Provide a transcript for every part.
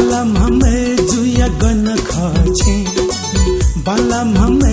बालम हमें जुया गन खाचे बालम हमें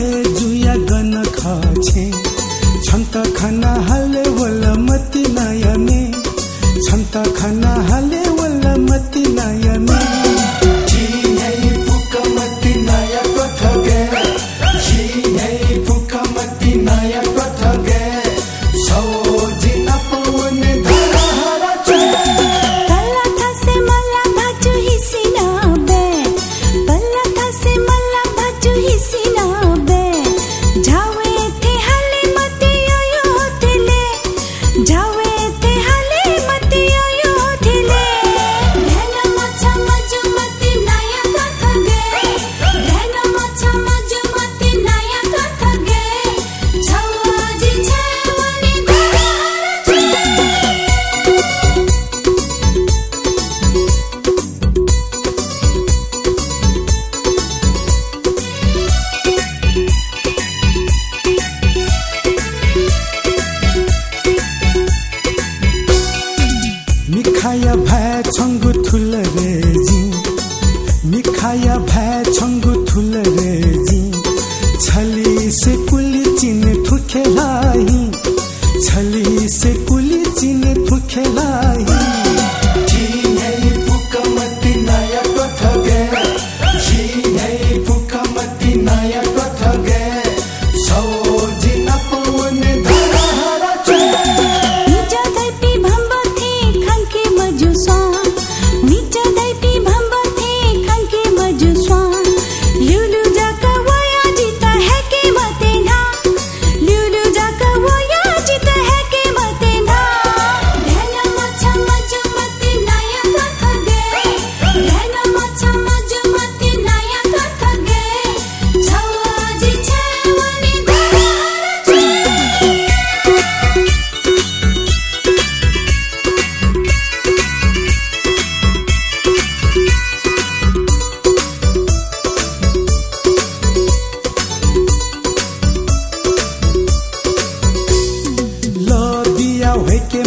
मिखाया भए छङ्ग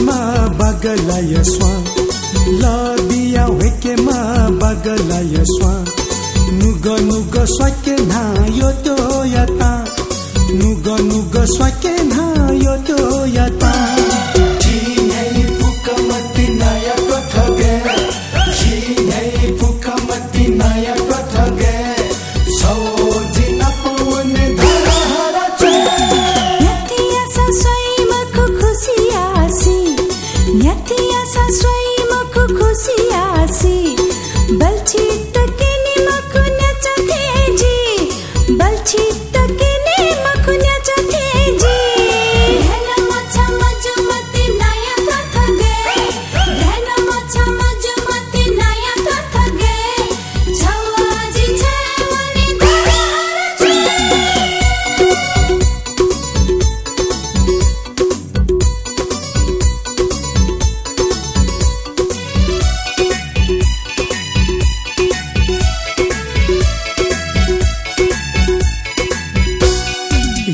मा बगलाय स्वा। ल बिया वेके मा बगलाय स्वा। नुग नुग स्वके ना यो तो यता।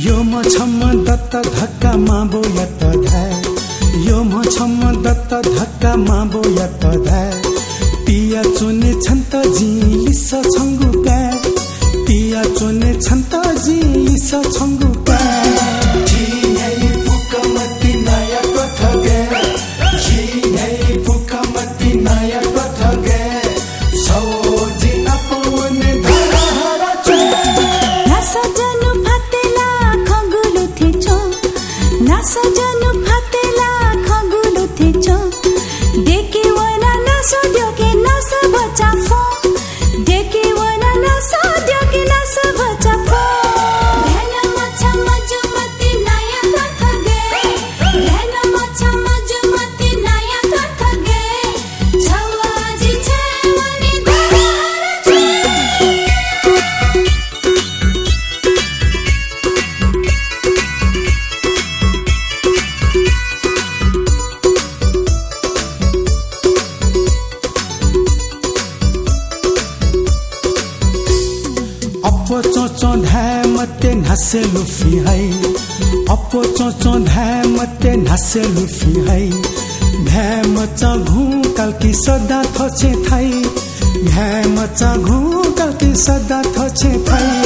यो म छम्म दत्त धक्का माबो यत धाय यो म छम्म दत्त धक्का माबो यत धाय तिया चुने छन् त जिलिस छङ्गु गाय तिया चुने छन् त जिलिस छङ्गु अपो चोचो धै मते नासे लुफी है। अपो चोचो धै मते नासे लुफी है। धाय मचा घू कलकी सदा थोचे थाई। धाय मचा घू कलकी सदा थोचे थाई।